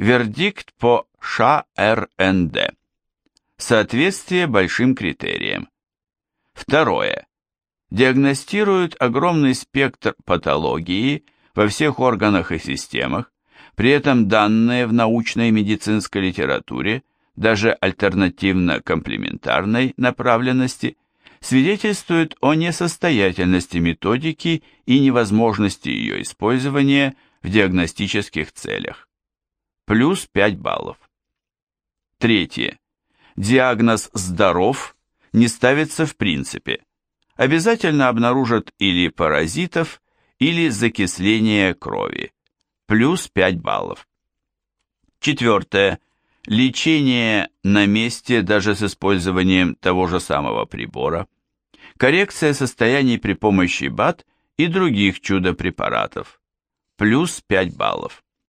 Вердикт по ШРНД. Соответствие большим критериям. Второе. Диагностируют огромный спектр патологии во всех органах и системах, при этом данные в научной медицинской литературе, даже альтернативно-комплементарной направленности, свидетельствуют о несостоятельности методики и невозможности ее использования в диагностических целях плюс 5 баллов. Третье. Диагноз «здоров» не ставится в принципе. Обязательно обнаружат или паразитов, или закисление крови. Плюс 5 баллов. Четвертое. Лечение на месте даже с использованием того же самого прибора. Коррекция состояний при помощи БАД и других чудо-препаратов. Плюс 5 баллов.